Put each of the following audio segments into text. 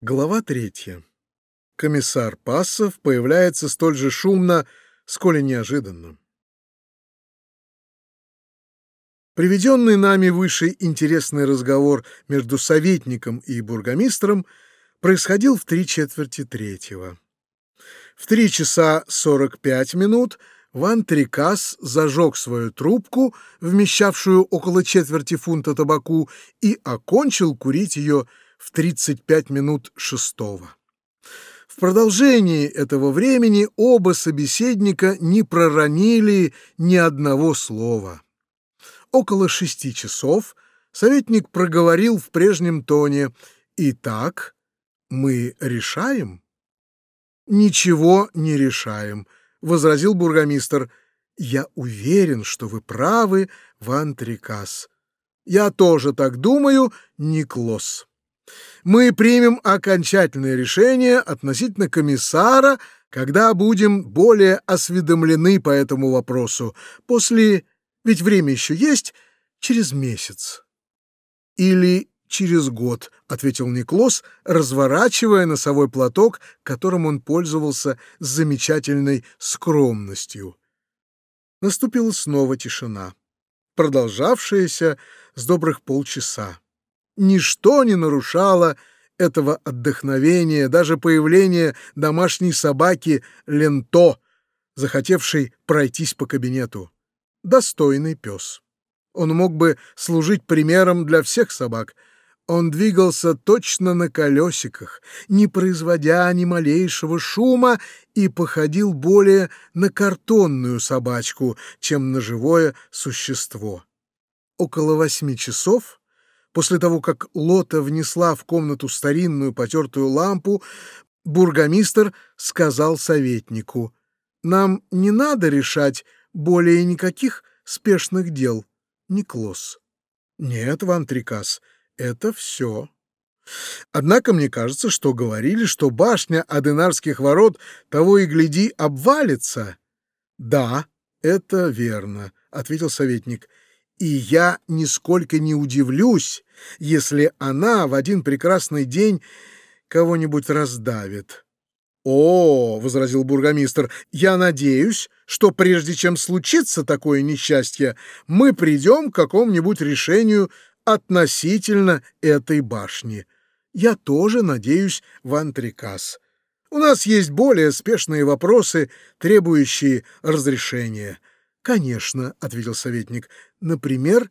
Глава третья. Комиссар Пассов появляется столь же шумно, сколь и неожиданно. Приведенный нами выше интересный разговор между советником и бургомистром происходил в три четверти третьего. В три часа сорок пять минут Ван Трикас зажег свою трубку, вмещавшую около четверти фунта табаку, и окончил курить ее в 35 минут шестого. В продолжении этого времени оба собеседника не проронили ни одного слова. Около шести часов советник проговорил в прежнем тоне «Итак, мы решаем?» «Ничего не решаем», — возразил бургомистр. «Я уверен, что вы правы, Ван Трикас. Я тоже так думаю, Никлос» мы примем окончательное решение относительно комиссара, когда будем более осведомлены по этому вопросу, после, ведь время еще есть, через месяц. Или через год, — ответил Никлос, разворачивая носовой платок, которым он пользовался с замечательной скромностью. Наступила снова тишина, продолжавшаяся с добрых полчаса. Ничто не нарушало этого отдохновения, даже появление домашней собаки Ленто, захотевшей пройтись по кабинету. Достойный пес. Он мог бы служить примером для всех собак. Он двигался точно на колесиках, не производя ни малейшего шума, и походил более на картонную собачку, чем на живое существо. Около восьми часов После того, как Лота внесла в комнату старинную потертую лампу, бургомистр сказал советнику, «Нам не надо решать более никаких спешных дел, Никлос». «Нет, Ван Трикас, это все». Однако мне кажется, что говорили, что башня Аденарских ворот того и гляди обвалится. Да, это верно, ответил советник. И я нисколько не удивлюсь, если она в один прекрасный день кого-нибудь раздавит. «О, — возразил бургомистр, — я надеюсь, что прежде чем случится такое несчастье, мы придем к какому-нибудь решению относительно этой башни. Я тоже надеюсь в антрикас. У нас есть более спешные вопросы, требующие разрешения. «Конечно», — ответил советник. «Например,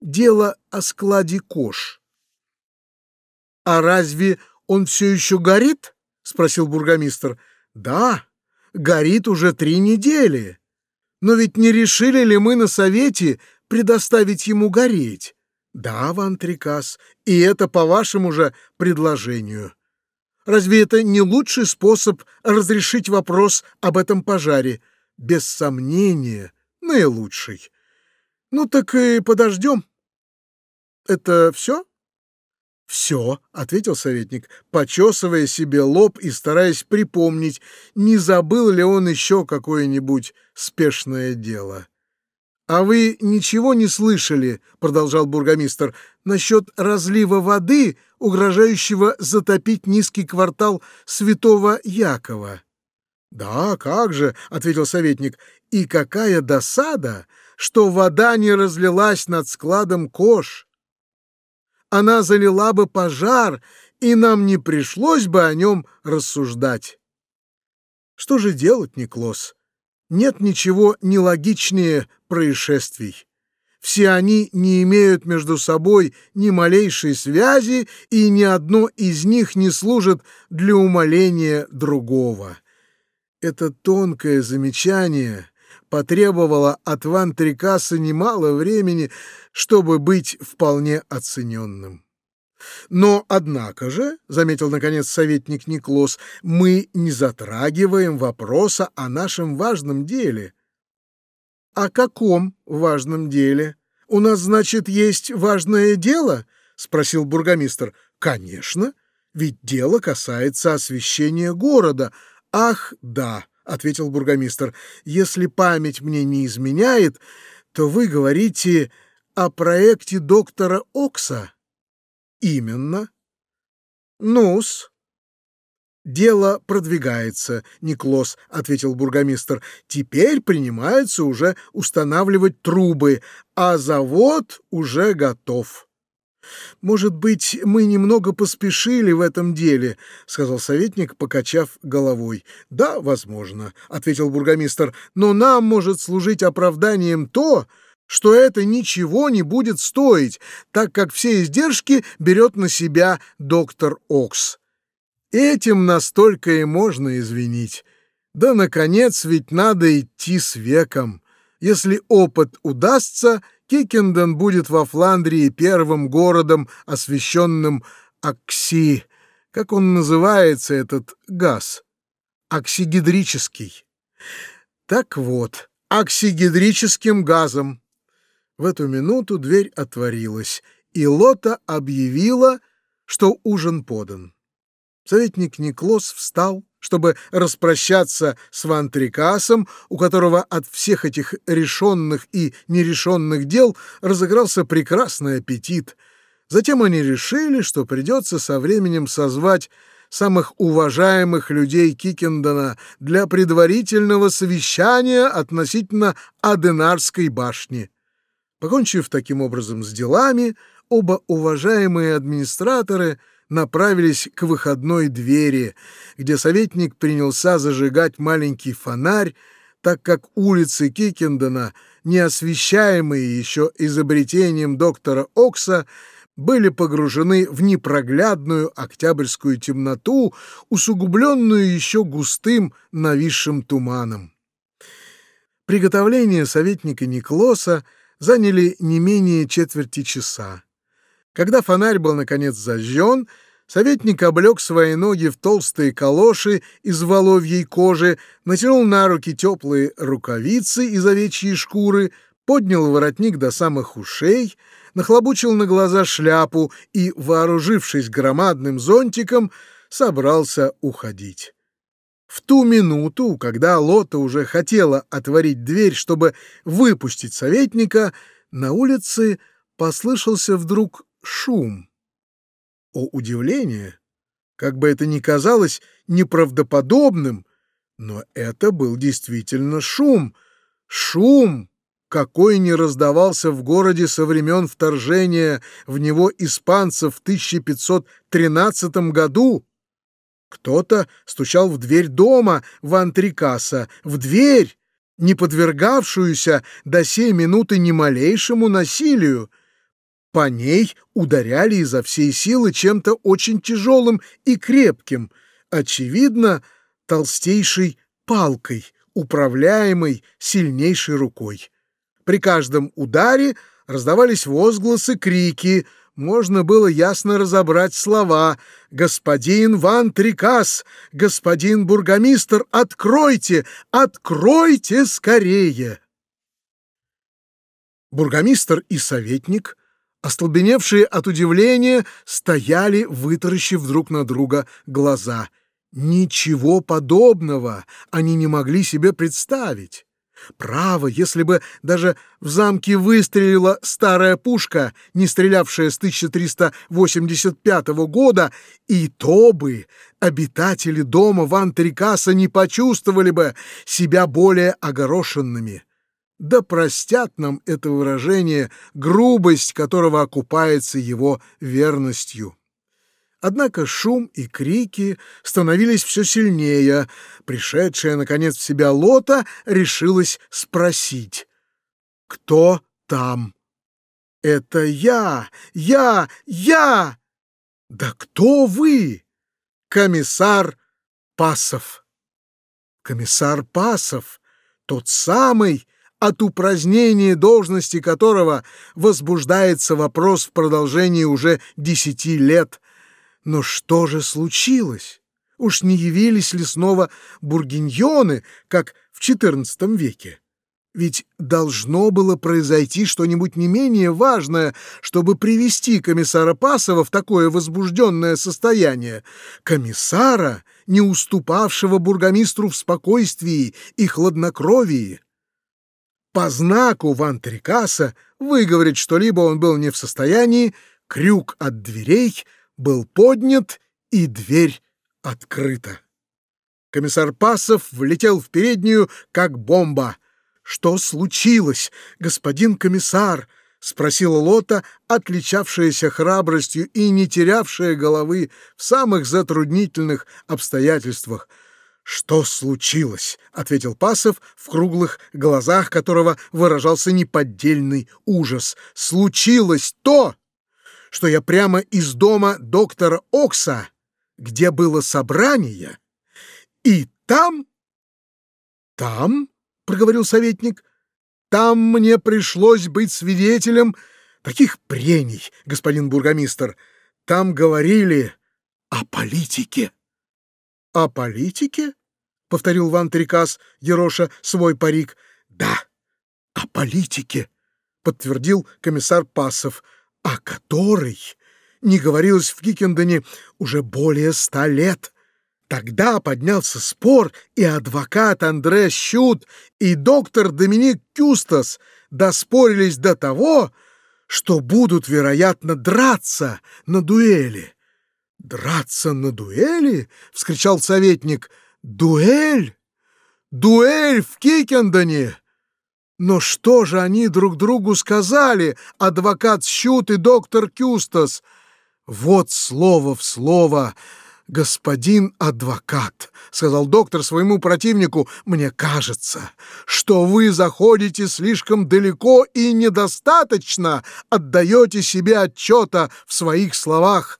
дело о складе кож». «А разве он все еще горит?» — спросил бургомистр. «Да, горит уже три недели. Но ведь не решили ли мы на совете предоставить ему гореть?» «Да, Ван Трикас, и это по вашему же предложению». Разве это не лучший способ разрешить вопрос об этом пожаре? Без сомнения, наилучший. Ну так и подождем. Это все? «Все», — ответил советник, почесывая себе лоб и стараясь припомнить, не забыл ли он еще какое-нибудь спешное дело. «А вы ничего не слышали, — продолжал бургомистр, — насчет разлива воды, угрожающего затопить низкий квартал Святого Якова?» «Да, как же», — ответил советник, — «и какая досада, что вода не разлилась над складом кож. Она залила бы пожар, и нам не пришлось бы о нем рассуждать». Что же делать, Никлос? Нет ничего нелогичнее происшествий. Все они не имеют между собой ни малейшей связи, и ни одно из них не служит для умоления другого. Это тонкое замечание потребовало от Ван Трикаса немало времени, чтобы быть вполне оцененным. Но, однако же, — заметил, наконец, советник Никлос, — мы не затрагиваем вопроса о нашем важном деле. — О каком важном деле? У нас, значит, есть важное дело? — спросил бургомистр. — Конечно, ведь дело касается освещения города, «Ах, да», — ответил бургомистр, — «если память мне не изменяет, то вы говорите о проекте доктора Окса». «Именно». «Ну-с, «Дело продвигается, Никлос», — ответил бургомистр. «Теперь принимается уже устанавливать трубы, а завод уже готов». «Может быть, мы немного поспешили в этом деле», — сказал советник, покачав головой. «Да, возможно», — ответил бургомистр, «но нам может служить оправданием то, что это ничего не будет стоить, так как все издержки берет на себя доктор Окс. Этим настолько и можно извинить. Да, наконец, ведь надо идти с веком. Если опыт удастся, Кикенден будет во Фландрии первым городом, освященным Акси. Как он называется, этот газ? Оксигидрический. Так вот, оксигидрическим газом. В эту минуту дверь отворилась, и Лота объявила, что ужин подан. Советник Никлос встал, чтобы распрощаться с Вантрикасом, у которого от всех этих решенных и нерешенных дел разыгрался прекрасный аппетит. Затем они решили, что придется со временем созвать самых уважаемых людей Кикендона для предварительного совещания относительно Аденарской башни. Покончив таким образом с делами, оба уважаемые администраторы — направились к выходной двери, где советник принялся зажигать маленький фонарь, так как улицы Кикендена, не освещаемые еще изобретением доктора Окса, были погружены в непроглядную октябрьскую темноту, усугубленную еще густым нависшим туманом. Приготовления советника Никлоса заняли не менее четверти часа. Когда фонарь был, наконец, зажжен, советник облег свои ноги в толстые калоши из воловьей кожи, натянул на руки теплые рукавицы из овечьей шкуры, поднял воротник до самых ушей, нахлобучил на глаза шляпу и, вооружившись громадным зонтиком, собрался уходить. В ту минуту, когда Лота уже хотела отворить дверь, чтобы выпустить советника, на улице послышался вдруг шум. О удивление! Как бы это ни казалось неправдоподобным, но это был действительно шум. Шум, какой не раздавался в городе со времен вторжения в него испанцев в 1513 году. Кто-то стучал в дверь дома в Антрикаса, в дверь, не подвергавшуюся до сей минуты ни малейшему насилию, по ней ударяли изо всей силы чем-то очень тяжелым и крепким, очевидно, толстейшей палкой, управляемой сильнейшей рукой. При каждом ударе раздавались возгласы, крики, можно было ясно разобрать слова «Господин Ван Трикас! Господин бургомистр, откройте! Откройте скорее!» Бургомистр и советник Остолбеневшие от удивления стояли, вытаращив друг на друга глаза. Ничего подобного они не могли себе представить. Право, если бы даже в замке выстрелила старая пушка, не стрелявшая с 1385 года, и то бы обитатели дома Ван Трикаса не почувствовали бы себя более огорошенными. Да простят нам это выражение, грубость которого окупается его верностью. Однако шум и крики становились все сильнее. Пришедшая, наконец, в себя Лота решилась спросить. «Кто там?» «Это я! Я! Я!» «Да кто вы?» «Комиссар Пасов». «Комиссар Пасов, тот самый, от упразднения должности которого возбуждается вопрос в продолжении уже десяти лет. Но что же случилось? Уж не явились ли снова бургиньоны, как в XIV веке? Ведь должно было произойти что-нибудь не менее важное, чтобы привести комиссара Пасова в такое возбужденное состояние. Комиссара, не уступавшего бургомистру в спокойствии и хладнокровии по знаку Ван Трикаса выговорить что-либо он был не в состоянии, крюк от дверей был поднят, и дверь открыто. Комиссар Пасов влетел в переднюю, как бомба. «Что случилось, господин комиссар?» — спросила Лота, отличавшаяся храбростью и не терявшая головы в самых затруднительных обстоятельствах. «Что случилось?» — ответил Пасов, в круглых глазах которого выражался неподдельный ужас. «Случилось то, что я прямо из дома доктора Окса, где было собрание, и там...» «Там?» — проговорил советник. Там мне пришлось быть свидетелем таких прений, господин бургомистр. Там говорили о политике. — О политике? — повторил Ван Трикас, ероша свой парик. — Да, о политике, — подтвердил комиссар Пасов, о которой не говорилось в Кикендоне уже более ста лет. Тогда поднялся спор, и адвокат Андре Щут и доктор Доминик Кюстас доспорились до того, что будут, вероятно, драться на дуэли. «Драться на дуэли?» — вскричал советник. «Дуэль? Дуэль в Кикендоне!» Но что же они друг другу сказали, адвокат Щут и доктор Кюстас? Вот слово в слово — «Господин адвокат», — сказал доктор своему противнику, — «мне кажется, что вы заходите слишком далеко и недостаточно отдаете себе отчета в своих словах».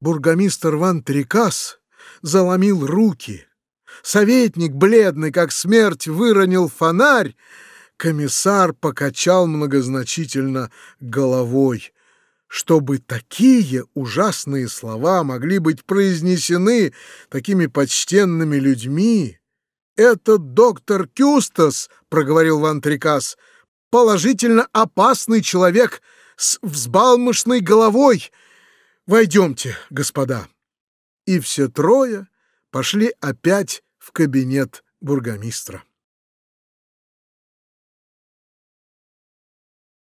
Бургомистр Ван Трикас заломил руки. Советник, бледный как смерть, выронил фонарь. Комиссар покачал многозначительно головой чтобы такие ужасные слова могли быть произнесены такими почтенными людьми. «Этот доктор Кюстас, — проговорил Ван Трикас, — положительно опасный человек с взбалмошной головой. Войдемте, господа». И все трое пошли опять в кабинет бургомистра.